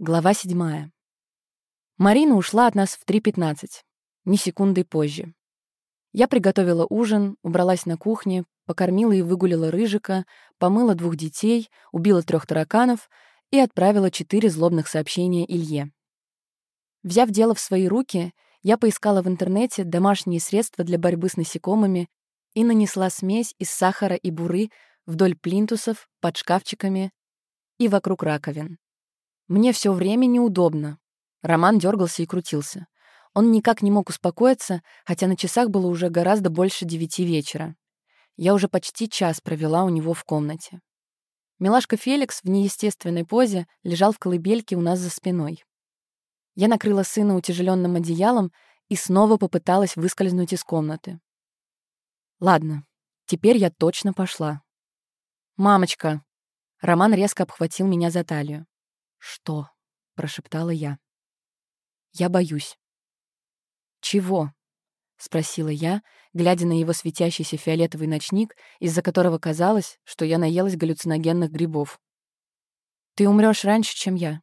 Глава седьмая. Марина ушла от нас в 3.15, ни секунды позже. Я приготовила ужин, убралась на кухне, покормила и выгулила рыжика, помыла двух детей, убила трех тараканов и отправила четыре злобных сообщения Илье. Взяв дело в свои руки, я поискала в интернете домашние средства для борьбы с насекомыми и нанесла смесь из сахара и буры вдоль плинтусов, под шкафчиками и вокруг раковин. Мне все время неудобно. Роман дергался и крутился. Он никак не мог успокоиться, хотя на часах было уже гораздо больше девяти вечера. Я уже почти час провела у него в комнате. Милашка Феликс в неестественной позе лежал в колыбельке у нас за спиной. Я накрыла сына утяжеленным одеялом и снова попыталась выскользнуть из комнаты. Ладно, теперь я точно пошла. «Мамочка!» Роман резко обхватил меня за талию. «Что?» — прошептала я. «Я боюсь». «Чего?» — спросила я, глядя на его светящийся фиолетовый ночник, из-за которого казалось, что я наелась галлюциногенных грибов. «Ты умрёшь раньше, чем я».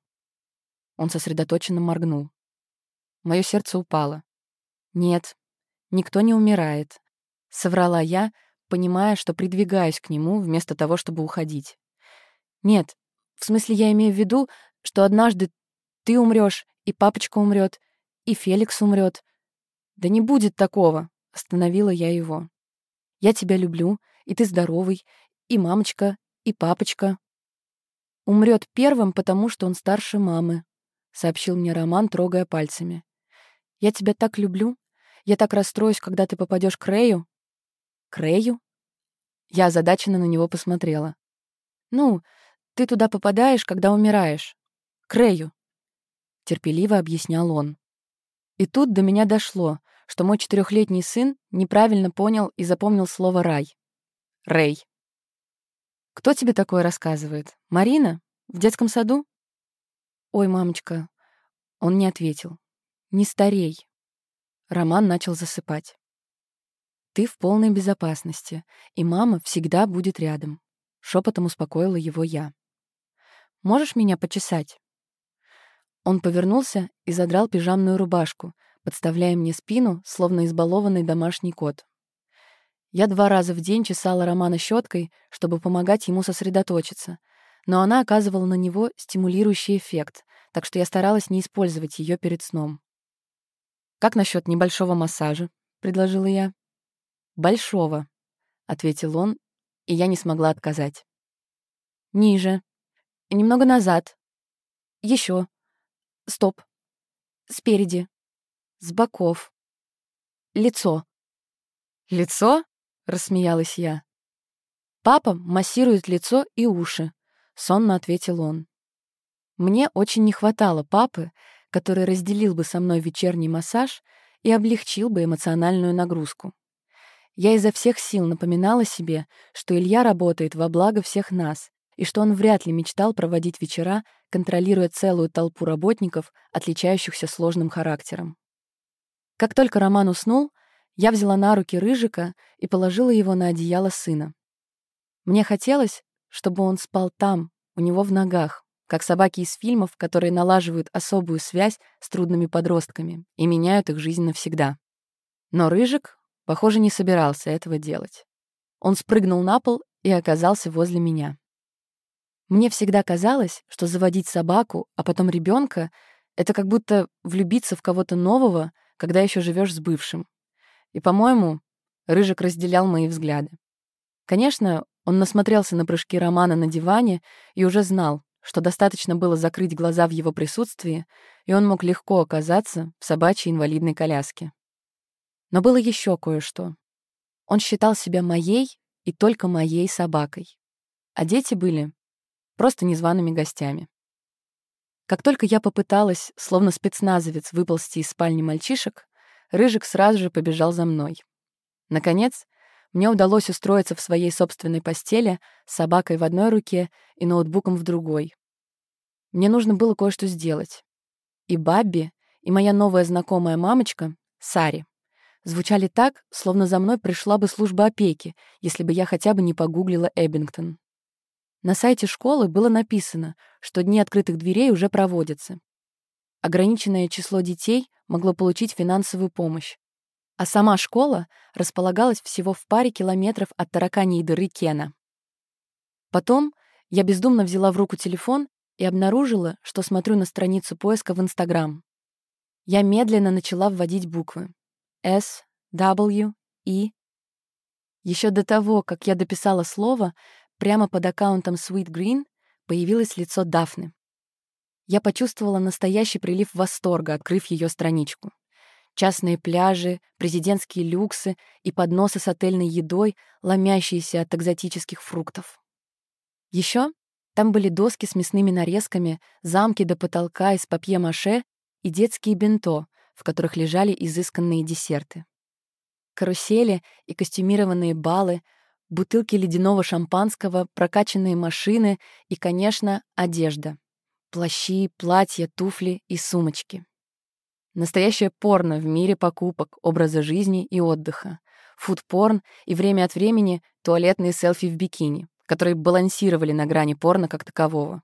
Он сосредоточенно моргнул. Моё сердце упало. «Нет, никто не умирает», — соврала я, понимая, что придвигаюсь к нему вместо того, чтобы уходить. «Нет, в смысле, я имею в виду, что однажды ты умрёшь, и папочка умрёт, и Феликс умрёт. Да не будет такого, остановила я его. Я тебя люблю, и ты здоровый, и мамочка, и папочка. Умрёт первым, потому что он старше мамы, сообщил мне Роман, трогая пальцами. Я тебя так люблю. Я так расстроюсь, когда ты попадёшь к Рэю. К Рэю? Я озадаченно на него посмотрела. Ну, ты туда попадаешь, когда умираешь. Крею», — терпеливо объяснял он. И тут до меня дошло, что мой четырехлетний сын неправильно понял и запомнил слово «рай». «Рэй». «Кто тебе такое рассказывает? Марина? В детском саду?» «Ой, мамочка». Он не ответил. «Не старей». Роман начал засыпать. «Ты в полной безопасности, и мама всегда будет рядом», — шепотом успокоила его я. «Можешь меня почесать?» Он повернулся и задрал пижамную рубашку, подставляя мне спину, словно избалованный домашний кот. Я два раза в день чесала Романа щеткой, чтобы помогать ему сосредоточиться, но она оказывала на него стимулирующий эффект, так что я старалась не использовать ее перед сном. «Как насчет небольшого массажа?» — предложила я. «Большого», — ответил он, и я не смогла отказать. «Ниже. Немного назад. Еще. Стоп. Спереди. С боков. Лицо. «Лицо?» — рассмеялась я. «Папа массирует лицо и уши», — сонно ответил он. Мне очень не хватало папы, который разделил бы со мной вечерний массаж и облегчил бы эмоциональную нагрузку. Я изо всех сил напоминала себе, что Илья работает во благо всех нас, и что он вряд ли мечтал проводить вечера контролируя целую толпу работников, отличающихся сложным характером. Как только Роман уснул, я взяла на руки Рыжика и положила его на одеяло сына. Мне хотелось, чтобы он спал там, у него в ногах, как собаки из фильмов, которые налаживают особую связь с трудными подростками и меняют их жизнь навсегда. Но Рыжик, похоже, не собирался этого делать. Он спрыгнул на пол и оказался возле меня. Мне всегда казалось, что заводить собаку, а потом ребенка — это как будто влюбиться в кого-то нового, когда еще живешь с бывшим. И, по-моему, Рыжик разделял мои взгляды. Конечно, он насмотрелся на прыжки Романа на диване и уже знал, что достаточно было закрыть глаза в его присутствии, и он мог легко оказаться в собачьей инвалидной коляске. Но было еще кое-что. Он считал себя моей и только моей собакой. А дети были просто незваными гостями. Как только я попыталась, словно спецназовец, выползти из спальни мальчишек, Рыжик сразу же побежал за мной. Наконец, мне удалось устроиться в своей собственной постели с собакой в одной руке и ноутбуком в другой. Мне нужно было кое-что сделать. И Бабби, и моя новая знакомая мамочка, Сари, звучали так, словно за мной пришла бы служба опеки, если бы я хотя бы не погуглила Эббингтон. На сайте школы было написано, что дни открытых дверей уже проводятся. Ограниченное число детей могло получить финансовую помощь. А сама школа располагалась всего в паре километров от тараканьей дыры Кена. Потом я бездумно взяла в руку телефон и обнаружила, что смотрю на страницу поиска в Инстаграм. Я медленно начала вводить буквы. S, W, E. Еще до того, как я дописала слово, прямо под аккаунтом Sweet Green появилось лицо Дафны. Я почувствовала настоящий прилив восторга, открыв ее страничку. Частные пляжи, президентские люксы и подносы с отельной едой, ломящиеся от экзотических фруктов. Еще там были доски с мясными нарезками, замки до потолка из папье-маше и детские бенто, в которых лежали изысканные десерты. Карусели и костюмированные балы, бутылки ледяного шампанского, прокачанные машины и, конечно, одежда. Плащи, платья, туфли и сумочки. Настоящее порно в мире покупок, образа жизни и отдыха. Фудпорн и время от времени туалетные селфи в бикини, которые балансировали на грани порно как такового.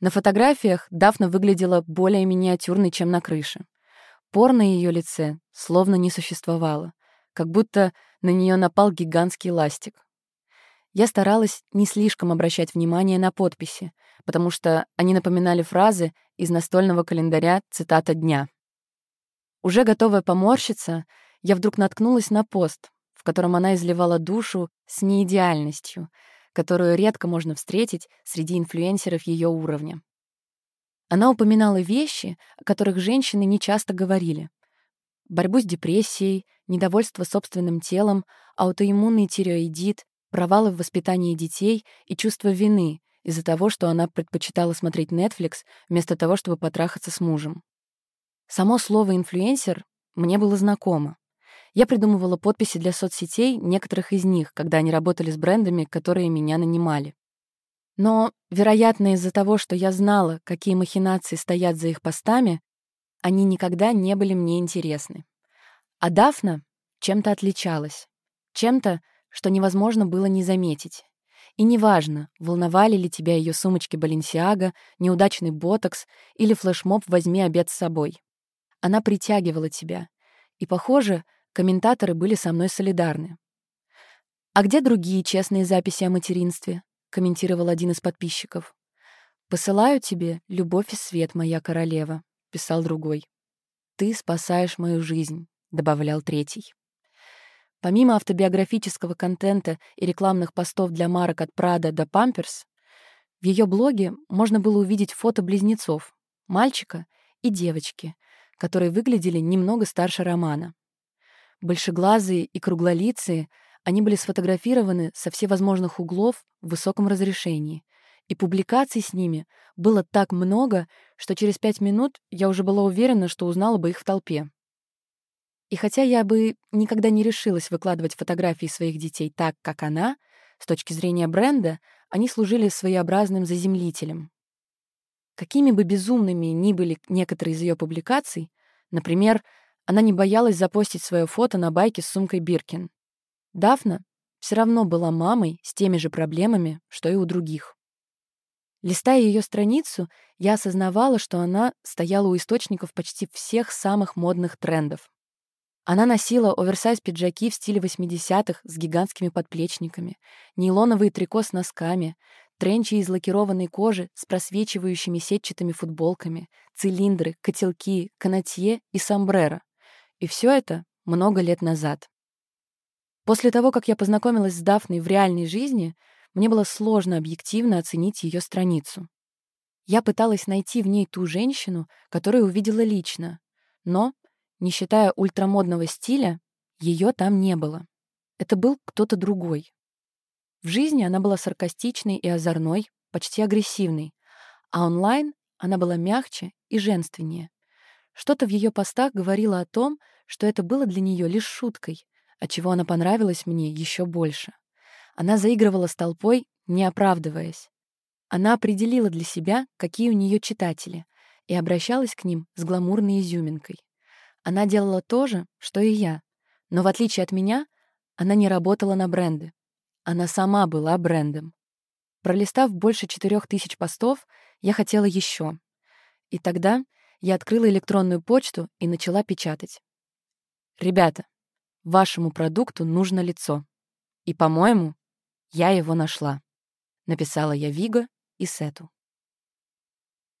На фотографиях Дафна выглядела более миниатюрной, чем на крыше. Пор на ее лице словно не существовало, как будто на нее напал гигантский ластик. Я старалась не слишком обращать внимание на подписи, потому что они напоминали фразы из настольного календаря «Цитата дня». Уже готовая поморщиться, я вдруг наткнулась на пост, в котором она изливала душу с неидеальностью, которую редко можно встретить среди инфлюенсеров ее уровня. Она упоминала вещи, о которых женщины не часто говорили. Борьбу с депрессией, недовольство собственным телом, аутоиммунный тиреоидит, провалы в воспитании детей и чувство вины из-за того, что она предпочитала смотреть Netflix вместо того, чтобы потрахаться с мужем. Само слово «инфлюенсер» мне было знакомо. Я придумывала подписи для соцсетей, некоторых из них, когда они работали с брендами, которые меня нанимали. Но, вероятно, из-за того, что я знала, какие махинации стоят за их постами, они никогда не были мне интересны. А Дафна чем-то отличалась. Чем-то, что невозможно было не заметить. И неважно, волновали ли тебя ее сумочки Баленсиага, неудачный ботокс или флешмоб «Возьми обед с собой». Она притягивала тебя. И, похоже, комментаторы были со мной солидарны. «А где другие честные записи о материнстве?» — комментировал один из подписчиков. «Посылаю тебе любовь и свет, моя королева», — писал другой. «Ты спасаешь мою жизнь», — добавлял третий. Помимо автобиографического контента и рекламных постов для марок от Prada до Pampers, в ее блоге можно было увидеть фото близнецов, мальчика и девочки, которые выглядели немного старше Романа. Большеглазые и круглолицые, они были сфотографированы со всевозможных углов в высоком разрешении, и публикаций с ними было так много, что через пять минут я уже была уверена, что узнала бы их в толпе. И хотя я бы никогда не решилась выкладывать фотографии своих детей так, как она, с точки зрения бренда, они служили своеобразным заземлителем. Какими бы безумными ни были некоторые из ее публикаций, например, она не боялась запостить свое фото на байке с сумкой Биркин. Дафна все равно была мамой с теми же проблемами, что и у других. Листая ее страницу, я осознавала, что она стояла у источников почти всех самых модных трендов. Она носила оверсайз-пиджаки в стиле 80-х с гигантскими подплечниками, нейлоновые трико с носками, тренчи из лакированной кожи с просвечивающими сетчатыми футболками, цилиндры, котелки, канатье и сомбреро. И все это много лет назад. После того, как я познакомилась с Дафной в реальной жизни, мне было сложно объективно оценить ее страницу. Я пыталась найти в ней ту женщину, которую увидела лично, но не считая ультрамодного стиля, ее там не было. Это был кто-то другой. В жизни она была саркастичной и озорной, почти агрессивной, а онлайн она была мягче и женственнее. Что-то в ее постах говорило о том, что это было для нее лишь шуткой, отчего она понравилась мне еще больше. Она заигрывала с толпой, не оправдываясь. Она определила для себя, какие у нее читатели, и обращалась к ним с гламурной изюминкой. Она делала то же, что и я. Но в отличие от меня, она не работала на бренды. Она сама была брендом. Пролистав больше четырех тысяч постов, я хотела еще. И тогда я открыла электронную почту и начала печатать. «Ребята, вашему продукту нужно лицо. И, по-моему, я его нашла», — написала я Вига и Сету.